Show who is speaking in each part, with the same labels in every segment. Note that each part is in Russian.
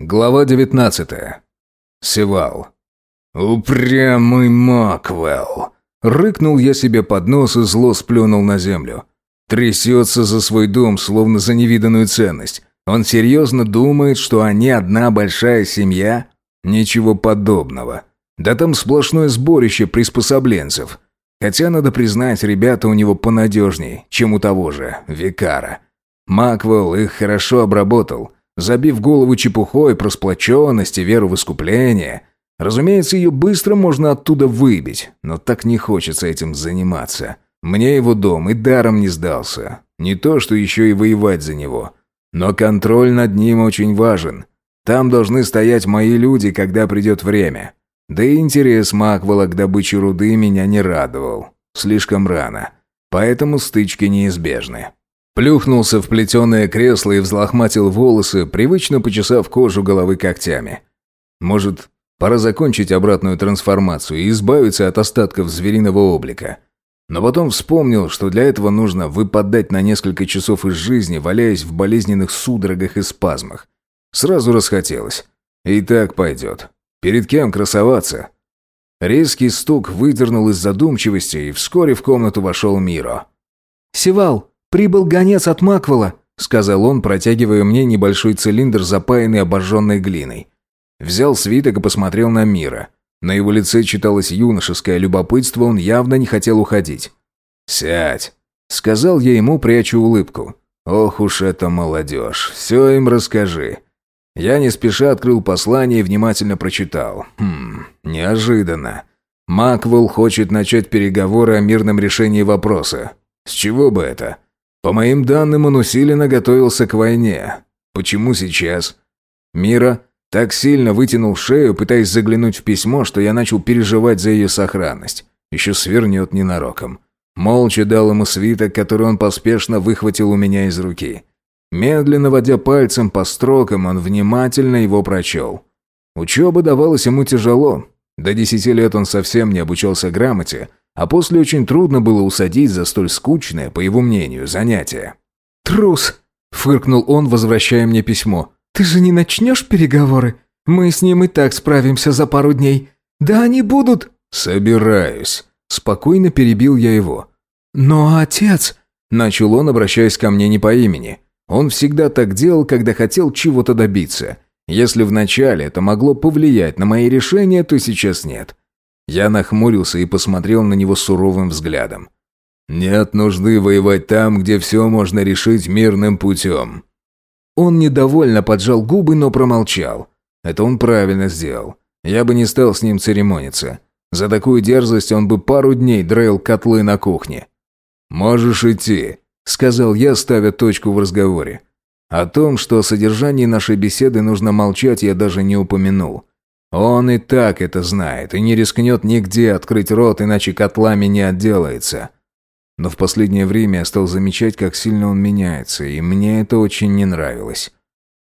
Speaker 1: Глава 19. Севал. «Упрямый Маквелл!» Рыкнул я себе под нос и зло сплюнул на землю. Трясется за свой дом, словно за невиданную ценность. Он серьезно думает, что они одна большая семья? Ничего подобного. Да там сплошное сборище приспособленцев. Хотя, надо признать, ребята у него понадежней, чем у того же, Викара. Маквелл их хорошо обработал – забив голову чепухой про сплоченность и веру в искупление. Разумеется, ее быстро можно оттуда выбить, но так не хочется этим заниматься. Мне его дом и даром не сдался. Не то, что еще и воевать за него. Но контроль над ним очень важен. Там должны стоять мои люди, когда придет время. Да и интерес Маквела к добыче руды меня не радовал. Слишком рано. Поэтому стычки неизбежны. Плюхнулся в плетеное кресло и взлохматил волосы, привычно почесав кожу головы когтями. Может, пора закончить обратную трансформацию и избавиться от остатков звериного облика. Но потом вспомнил, что для этого нужно выпадать на несколько часов из жизни, валяясь в болезненных судорогах и спазмах. Сразу расхотелось. И так пойдет. Перед кем красоваться? Резкий стук выдернул из задумчивости, и вскоре в комнату вошел Миро.
Speaker 2: «Севал, «Прибыл гонец от Маквела», — сказал он, протягивая мне небольшой цилиндр, запаянный обожженной глиной. Взял свиток и посмотрел на Мира. На его лице читалось юношеское любопытство, он явно не хотел уходить.
Speaker 1: «Сядь», — сказал я ему, прячу улыбку. «Ох уж это молодежь, все им расскажи». Я не спеша открыл послание и внимательно прочитал. Хм, неожиданно. Маквелл хочет начать переговоры о мирном решении вопроса. С чего бы это? По моим данным, он усиленно готовился к войне. Почему сейчас? Мира так сильно вытянул шею, пытаясь заглянуть в письмо, что я начал переживать за ее сохранность. Еще свернет ненароком. Молча дал ему свиток, который он поспешно выхватил у меня из руки. Медленно водя пальцем по строкам, он внимательно его прочел. Учеба давалась ему тяжело. До десяти лет он совсем не обучался грамоте, а после очень трудно было усадить за столь скучное, по его мнению, занятие.
Speaker 2: «Трус!» – фыркнул он, возвращая мне письмо. «Ты же не начнешь переговоры? Мы с ним и так справимся за пару дней. Да они будут...»
Speaker 1: «Собираюсь». Спокойно перебил я его.
Speaker 2: «Но отец...»
Speaker 1: – начал он, обращаясь ко мне не по имени. Он всегда так делал, когда хотел чего-то добиться. Если вначале это могло повлиять на мои решения, то сейчас нет. Я нахмурился и посмотрел на него суровым взглядом. «Нет нужды воевать там, где все можно решить мирным путем». Он недовольно поджал губы, но промолчал. Это он правильно сделал. Я бы не стал с ним церемониться. За такую дерзость он бы пару дней драил котлы на кухне. «Можешь идти», — сказал я, ставя точку в разговоре. О том, что о содержании нашей беседы нужно молчать, я даже не упомянул. Он и так это знает и не рискнет нигде открыть рот, иначе котлами не отделается. Но в последнее время я стал замечать, как сильно он меняется, и мне это очень не нравилось.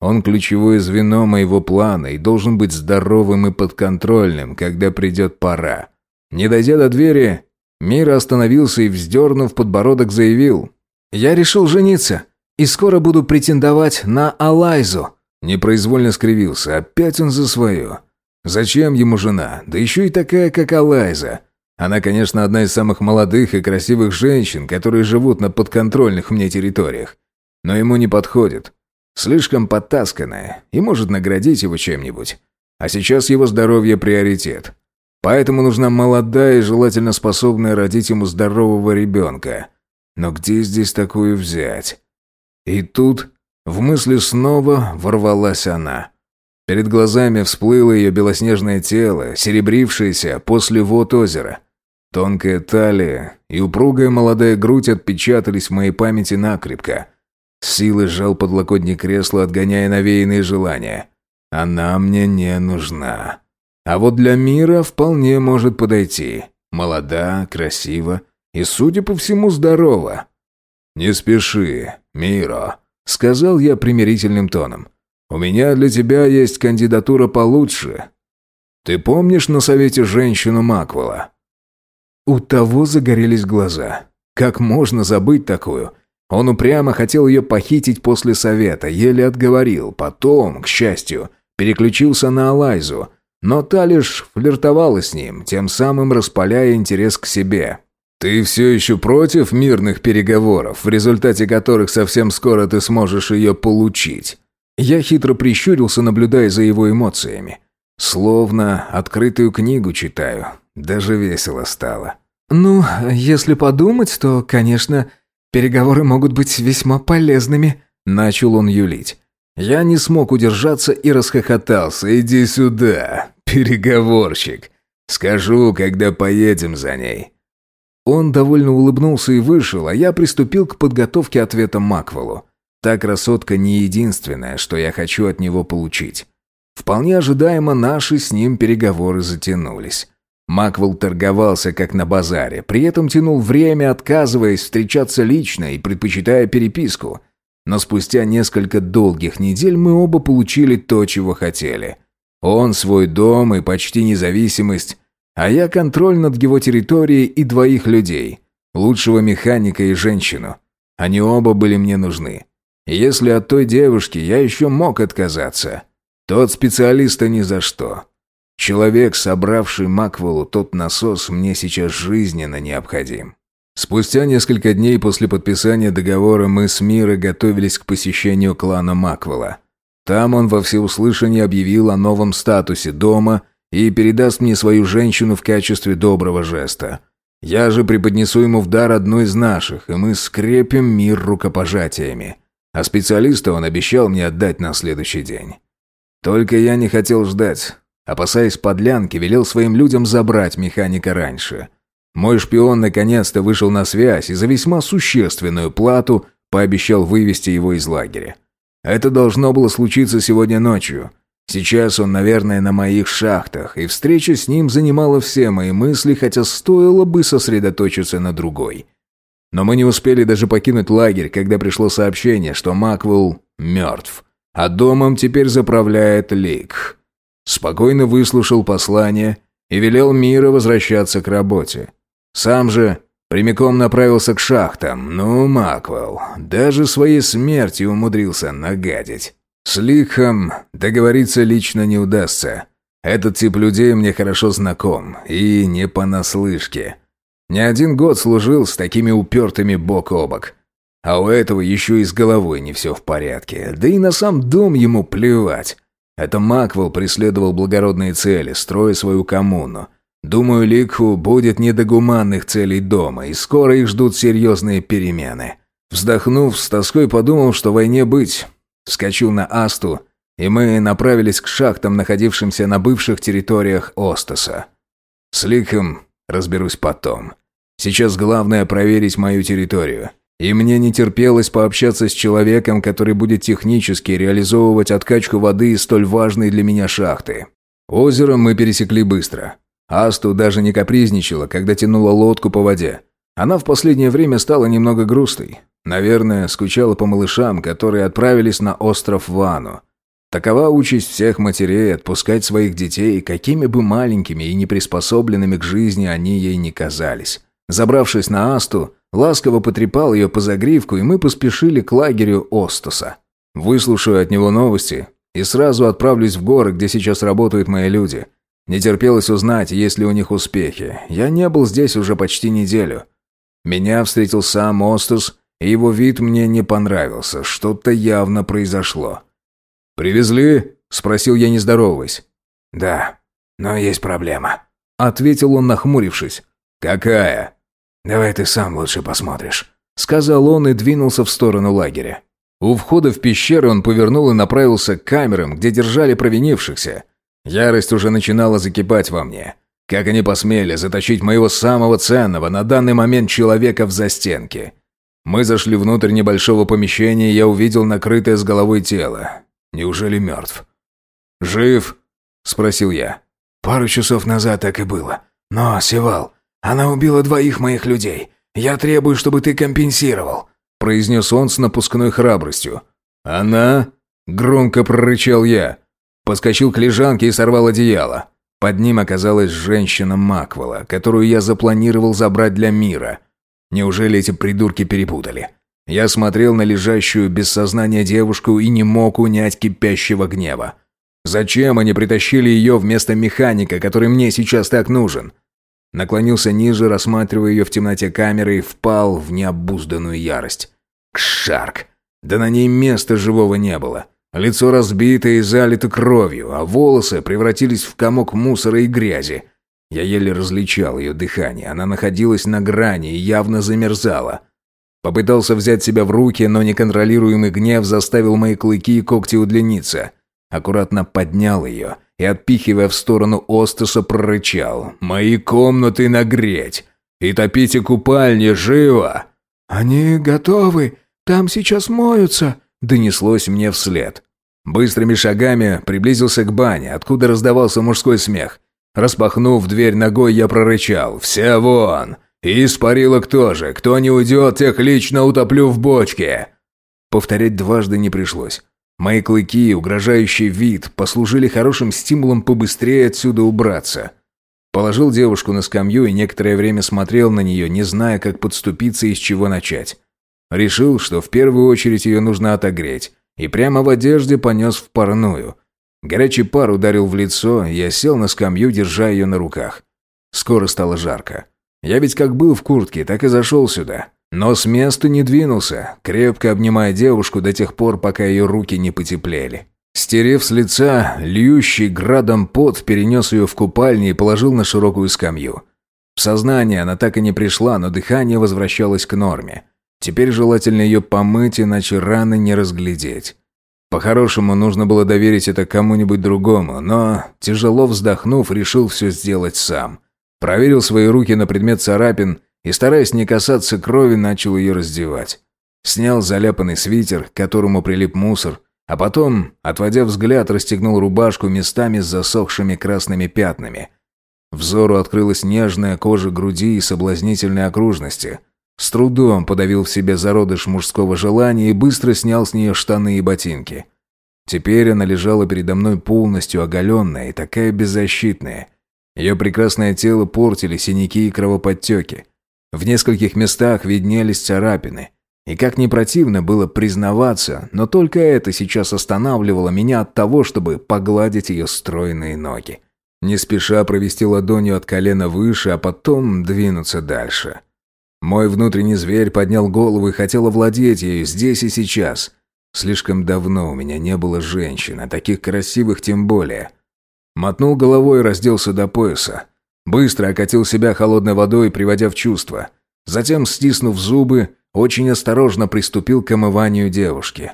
Speaker 1: Он ключевое звено моего плана и должен быть здоровым и подконтрольным, когда придет пора. Не дойдя до двери, Мира остановился и, вздернув подбородок, заявил. «Я решил жениться, и скоро буду претендовать на Алайзу». Непроизвольно скривился, опять он за свое. Зачем ему жена? Да еще и такая, как Алайза. Она, конечно, одна из самых молодых и красивых женщин, которые живут на подконтрольных мне территориях. Но ему не подходит. Слишком потасканная и может наградить его чем-нибудь. А сейчас его здоровье приоритет. Поэтому нужна молодая и желательно способная родить ему здорового ребенка. Но где здесь такую взять? И тут в мысли снова ворвалась она. Перед глазами всплыло ее белоснежное тело, серебрившееся после вод озера. Тонкая талия и упругая молодая грудь отпечатались в моей памяти накрепко. С силой сжал подлокотник кресла, отгоняя навеянные желания. Она мне не нужна. А вот для мира вполне может подойти. Молода, красива и, судя по всему, здорова. «Не спеши, Миро», — сказал я примирительным тоном. У меня для тебя есть кандидатура получше. Ты помнишь на совете женщину Маквела?» У того загорелись глаза. Как можно забыть такую? Он упрямо хотел ее похитить после совета, еле отговорил. Потом, к счастью, переключился на Алайзу, но та лишь флиртовала с ним, тем самым распаляя интерес к себе. «Ты все еще против мирных переговоров, в результате которых совсем скоро ты сможешь ее получить?» Я хитро прищурился, наблюдая за его эмоциями. Словно открытую книгу читаю. Даже весело стало.
Speaker 2: «Ну, если подумать, то, конечно, переговоры могут быть весьма полезными», — начал он юлить.
Speaker 1: Я не смог удержаться и расхохотался. «Иди сюда, переговорщик. Скажу, когда поедем за ней. Он довольно улыбнулся и вышел, а я приступил к подготовке ответа Маквеллу. Та красотка не единственная, что я хочу от него получить. Вполне ожидаемо наши с ним переговоры затянулись. Маквелл торговался как на базаре, при этом тянул время, отказываясь встречаться лично и предпочитая переписку. Но спустя несколько долгих недель мы оба получили то, чего хотели. Он свой дом и почти независимость, а я контроль над его территорией и двоих людей. Лучшего механика и женщину. Они оба были мне нужны. Если от той девушки я еще мог отказаться, тот специалиста ни за что. Человек, собравший Маквеллу тот насос, мне сейчас жизненно необходим. Спустя несколько дней после подписания договора мы с Мирой готовились к посещению клана Маквелла. Там он во всеуслышание объявил о новом статусе дома – и передаст мне свою женщину в качестве доброго жеста. Я же преподнесу ему в дар одну из наших, и мы скрепим мир рукопожатиями. А специалиста он обещал мне отдать на следующий день. Только я не хотел ждать. Опасаясь подлянки, велел своим людям забрать механика раньше. Мой шпион наконец-то вышел на связь и за весьма существенную плату пообещал вывести его из лагеря. Это должно было случиться сегодня ночью – Сейчас он, наверное, на моих шахтах, и встреча с ним занимала все мои мысли, хотя стоило бы сосредоточиться на другой. Но мы не успели даже покинуть лагерь, когда пришло сообщение, что Маквелл мертв, а домом теперь заправляет Лик. Спокойно выслушал послание и велел Мира возвращаться к работе. Сам же прямиком направился к шахтам. Ну, Маквелл, даже своей смерти умудрился нагадить. С Ликхом договориться лично не удастся. Этот тип людей мне хорошо знаком, и не понаслышке. Не один год служил с такими упертыми бок о бок. А у этого еще и с головой не все в порядке. Да и на сам дом ему плевать. Это Маквел преследовал благородные цели, строя свою коммуну. Думаю, Ликху будет не до гуманных целей дома, и скоро их ждут серьезные перемены. Вздохнув, с тоской подумал, что войне быть, вскочил на Асту, и мы направились к шахтам, находившимся на бывших территориях Остаса. С Ликом разберусь потом. Сейчас главное проверить мою территорию. И мне не терпелось пообщаться с человеком, который будет технически реализовывать откачку воды из столь важной для меня шахты. Озеро мы пересекли быстро. Асту даже не капризничала, когда тянула лодку по воде. Она в последнее время стала немного грустой. Наверное, скучала по малышам, которые отправились на остров Вану. Такова участь всех матерей отпускать своих детей, какими бы маленькими и неприспособленными к жизни они ей не казались. Забравшись на Асту, ласково потрепал ее по загривку, и мы поспешили к лагерю Остуса. Выслушаю от него новости и сразу отправлюсь в горы, где сейчас работают мои люди. Не терпелось узнать, есть ли у них успехи. Я не был здесь уже почти неделю. Меня встретил сам Остус его вид мне не понравился, что-то явно произошло. «Привезли?» – спросил я, не здороваясь.
Speaker 3: «Да, но есть проблема», –
Speaker 1: ответил он, нахмурившись. «Какая?»
Speaker 3: «Давай ты сам лучше посмотришь», –
Speaker 1: сказал он и двинулся в сторону лагеря. У входа в пещеру он повернул и направился к камерам, где держали провинившихся. Ярость уже начинала закипать во мне. Как они посмели заточить моего самого ценного на данный момент человека в застенки? Мы зашли внутрь небольшого помещения, и я увидел накрытое с головой тело. Неужели мертв? «Жив?» – спросил я.
Speaker 3: «Пару часов назад так и было. Но, Севал, она убила двоих моих людей. Я требую, чтобы ты компенсировал», –
Speaker 1: произнес он с напускной храбростью. «Она?» – громко прорычал я. Подскочил к лежанке и сорвал одеяло. Под ним оказалась женщина Маквела, которую я запланировал забрать для мира – Неужели эти придурки перепутали? Я смотрел на лежащую без сознания девушку и не мог унять кипящего гнева. Зачем они притащили ее вместо механика, который мне сейчас так нужен? Наклонился ниже, рассматривая ее в темноте камеры и впал в необузданную ярость. Кшарк! Да на ней места живого не было. Лицо разбито и залито кровью, а волосы превратились в комок мусора и грязи. Я еле различал ее дыхание. Она находилась на грани и явно замерзала. Попытался взять себя в руки, но неконтролируемый гнев заставил мои клыки и когти удлиниться. Аккуратно поднял ее и, отпихивая в сторону Остаса, прорычал. «Мои комнаты нагреть! И топите купальни, живо!»
Speaker 3: «Они готовы! Там сейчас моются!»
Speaker 1: донеслось мне вслед. Быстрыми шагами приблизился к бане, откуда раздавался мужской смех. Распахнув дверь ногой, я прорычал «Все вон!» И из парилок тоже. Кто не уйдет, тех лично утоплю в бочке. Повторять дважды не пришлось. Мои клыки и угрожающий вид послужили хорошим стимулом побыстрее отсюда убраться. Положил девушку на скамью и некоторое время смотрел на нее, не зная, как подступиться и с чего начать. Решил, что в первую очередь ее нужно отогреть, и прямо в одежде понес в парную. Горячий пар ударил в лицо, я сел на скамью, держа ее на руках. Скоро стало жарко. Я ведь как был в куртке, так и зашел сюда. Но с места не двинулся, крепко обнимая девушку до тех пор, пока ее руки не потеплели. Стерев с лица, льющий градом пот, перенес ее в купальню и положил на широкую скамью. В сознание она так и не пришла, но дыхание возвращалось к норме. Теперь желательно ее помыть, иначе раны не разглядеть. По-хорошему, нужно было доверить это кому-нибудь другому, но, тяжело вздохнув, решил все сделать сам. Проверил свои руки на предмет царапин и, стараясь не касаться крови, начал ее раздевать. Снял заляпанный свитер, к которому прилип мусор, а потом, отводя взгляд, расстегнул рубашку местами с засохшими красными пятнами. Взору открылась нежная кожа груди и соблазнительной окружности. С трудом подавил в себе зародыш мужского желания и быстро снял с нее штаны и ботинки. Теперь она лежала передо мной полностью оголенная и такая беззащитная. Ее прекрасное тело портили синяки и кровоподтеки. В нескольких местах виднелись царапины. И как не противно было признаваться, но только это сейчас останавливало меня от того, чтобы погладить ее стройные ноги. Не спеша провести ладонью от колена выше, а потом двинуться дальше. Мой внутренний зверь поднял голову и хотел овладеть ею здесь и сейчас. Слишком давно у меня не было женщин, а таких красивых тем более. Мотнул головой и разделся до пояса. Быстро окатил себя холодной водой, приводя в чувство. Затем, стиснув зубы, очень осторожно приступил к омыванию девушки.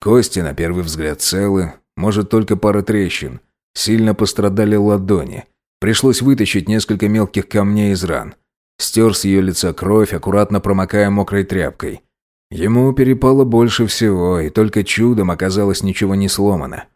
Speaker 1: Кости, на первый взгляд, целы, может, только пара трещин. Сильно пострадали ладони. Пришлось вытащить несколько мелких камней из ран. Стер с ее лица кровь, аккуратно промокая мокрой тряпкой. Ему перепало больше всего, и только чудом оказалось ничего не сломано.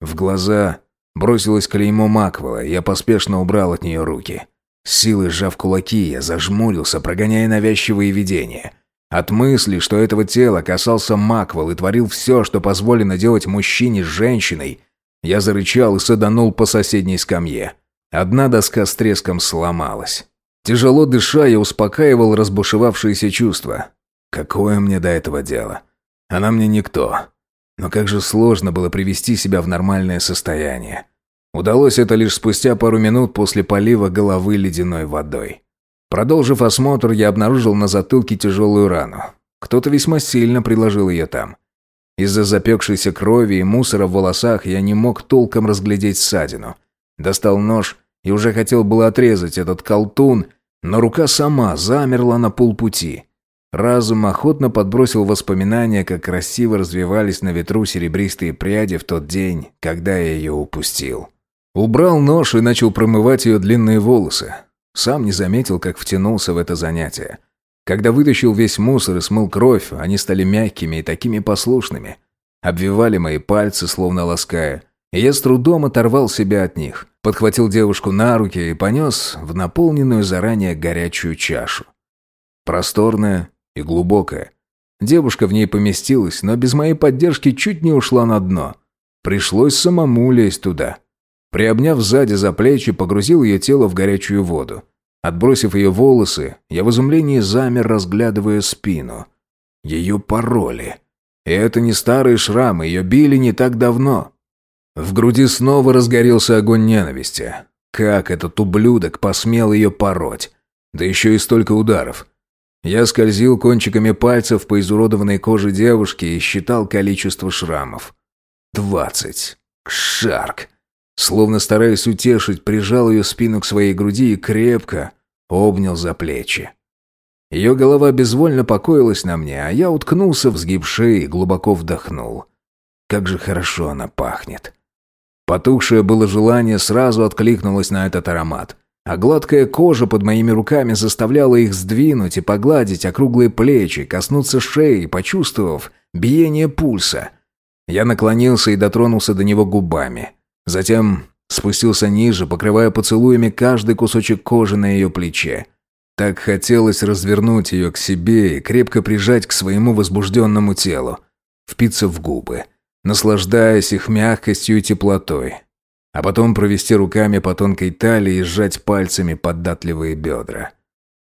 Speaker 1: В глаза Бросилось клеймо Маквела, я поспешно убрал от нее руки. С силой сжав кулаки, я зажмурился, прогоняя навязчивые видения. От мысли, что этого тела касался Маквел и творил все, что позволено делать мужчине с женщиной, я зарычал и саданул по соседней скамье. Одна доска с треском сломалась. Тяжело дыша, я успокаивал разбушевавшиеся чувства. Какое мне до этого дело? Она мне никто. Но как же сложно было привести себя в нормальное состояние. Удалось это лишь спустя пару минут после полива головы ледяной водой. Продолжив осмотр, я обнаружил на затылке тяжелую рану. Кто-то весьма сильно приложил ее там. Из-за запекшейся крови и мусора в волосах я не мог толком разглядеть ссадину. Достал нож и уже хотел было отрезать этот колтун, но рука сама замерла на полпути. Разум охотно подбросил воспоминания, как красиво развивались на ветру серебристые пряди в тот день, когда я ее упустил. Убрал нож и начал промывать ее длинные волосы. Сам не заметил, как втянулся в это занятие. Когда вытащил весь мусор и смыл кровь, они стали мягкими и такими послушными. Обвивали мои пальцы, словно лаская. И я с трудом оторвал себя от них. Подхватил девушку на руки и понес в наполненную заранее горячую чашу. Просторная, и глубокая. Девушка в ней поместилась, но без моей поддержки чуть не ушла на дно. Пришлось самому лезть туда. Приобняв сзади за плечи, погрузил ее тело в горячую воду. Отбросив ее волосы, я в изумлении замер, разглядывая спину. Ее пороли. И это не старые шрамы, ее били не так давно. В груди снова разгорелся огонь ненависти. Как этот ублюдок посмел ее пороть? Да еще и столько ударов. Я скользил кончиками пальцев по изуродованной коже девушки и считал количество шрамов. Двадцать. Шарк. Словно стараясь утешить, прижал ее спину к своей груди и крепко обнял за плечи. Ее голова безвольно покоилась на мне, а я уткнулся в сгиб шеи и глубоко вдохнул. Как же хорошо она пахнет. Потухшее было желание сразу откликнулось на этот аромат, а гладкая кожа под моими руками заставляла их сдвинуть и погладить округлые плечи, коснуться шеи, почувствовав биение пульса. Я наклонился и дотронулся до него губами. Затем спустился ниже, покрывая поцелуями каждый кусочек кожи на ее плече. Так хотелось развернуть ее к себе и крепко прижать к своему возбужденному телу, впиться в губы, наслаждаясь их мягкостью и теплотой, а потом провести руками по тонкой талии и сжать пальцами податливые бедра.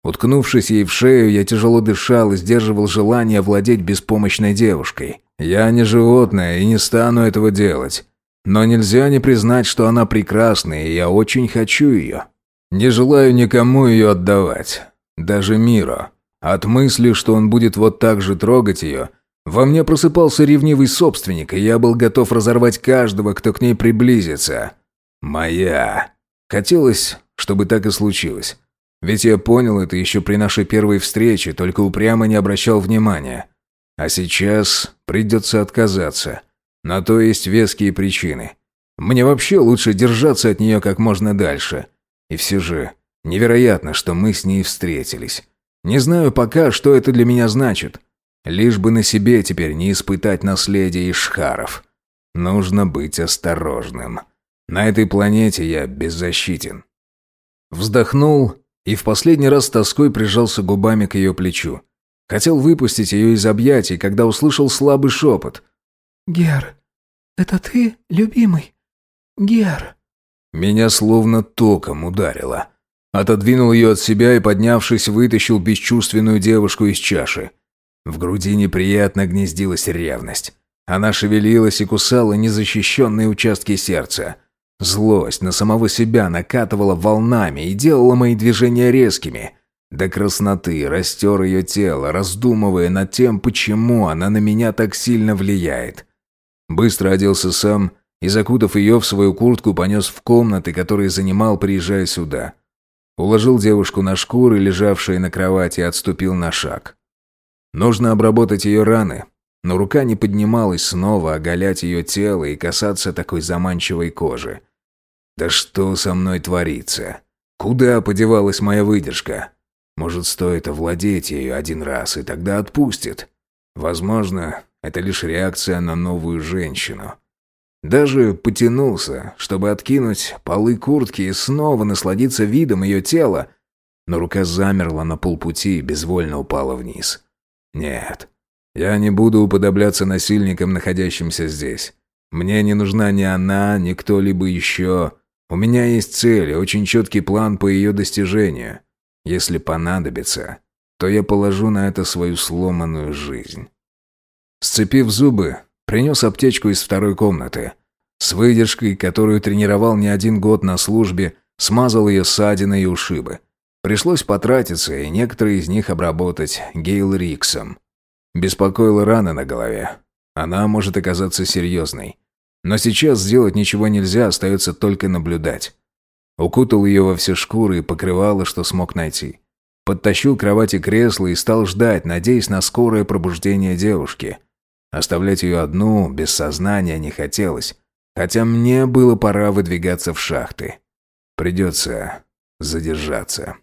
Speaker 1: Уткнувшись ей в шею, я тяжело дышал и сдерживал желание владеть беспомощной девушкой. Я не животное и не стану этого делать. Но нельзя не признать, что она прекрасна, и я очень хочу ее. Не желаю никому ее отдавать. Даже Миро. От мысли, что он будет вот так же трогать ее, во мне просыпался ревнивый собственник, и я был готов разорвать каждого, кто к ней приблизится. Моя. Хотелось, чтобы так и случилось. Ведь я понял это еще при нашей первой встрече, только упрямо не обращал внимания. А сейчас придется отказаться. На то есть веские причины. Мне вообще лучше держаться от нее как можно дальше. И все же, невероятно, что мы с ней встретились. Не знаю пока, что это для меня значит. Лишь бы на себе теперь не испытать наследие Ишхаров. Нужно быть осторожным. На этой планете я беззащитен. Вздохнул и в последний раз с тоской прижался губами к ее плечу. Хотел выпустить ее из объятий, когда услышал слабый шепот.
Speaker 4: «Гер, это ты, любимый? Гер?»
Speaker 1: Меня словно током ударило. Отодвинул ее от себя и, поднявшись, вытащил бесчувственную девушку из чаши. В груди неприятно гнездилась ревность. Она шевелилась и кусала незащищенные участки сердца. Злость на самого себя накатывала волнами и делала мои движения резкими. До красноты растер ее тело, раздумывая над тем, почему она на меня так сильно влияет. Быстро оделся сам и, закутав ее в свою куртку, понес в комнаты, которые занимал, приезжая сюда. Уложил девушку на шкуры, лежавшие на кровати, отступил на шаг. Нужно обработать ее раны, но рука не поднималась снова оголять ее тело и касаться такой заманчивой кожи. Да что со мной творится? Куда подевалась моя выдержка? Может, стоит овладеть ею один раз, и тогда отпустит? Возможно, это лишь реакция на новую женщину. Даже потянулся, чтобы откинуть полы куртки и снова насладиться видом ее тела, но рука замерла на полпути и безвольно упала вниз. Нет, я не буду уподобляться насильникам, находящимся здесь. Мне не нужна ни она, ни кто-либо еще. У меня есть цель очень четкий план по ее достижению. Если понадобится, то я положу на это свою сломанную жизнь. Сцепив зубы, принес аптечку из второй комнаты. С выдержкой, которую тренировал не один год на службе, смазал ее ссадины и ушибы. Пришлось потратиться и некоторые из них обработать Гейл Риксом. Беспокоила рана на голове. Она может оказаться серьезной. Но сейчас сделать ничего нельзя, остается только наблюдать. Укутал ее во все шкуры и покрывало, что смог найти. Подтащил кровати кресло и стал ждать, надеясь на скорое пробуждение девушки. Оставлять ее одну, без сознания, не хотелось. Хотя мне было пора выдвигаться в шахты. Придется задержаться.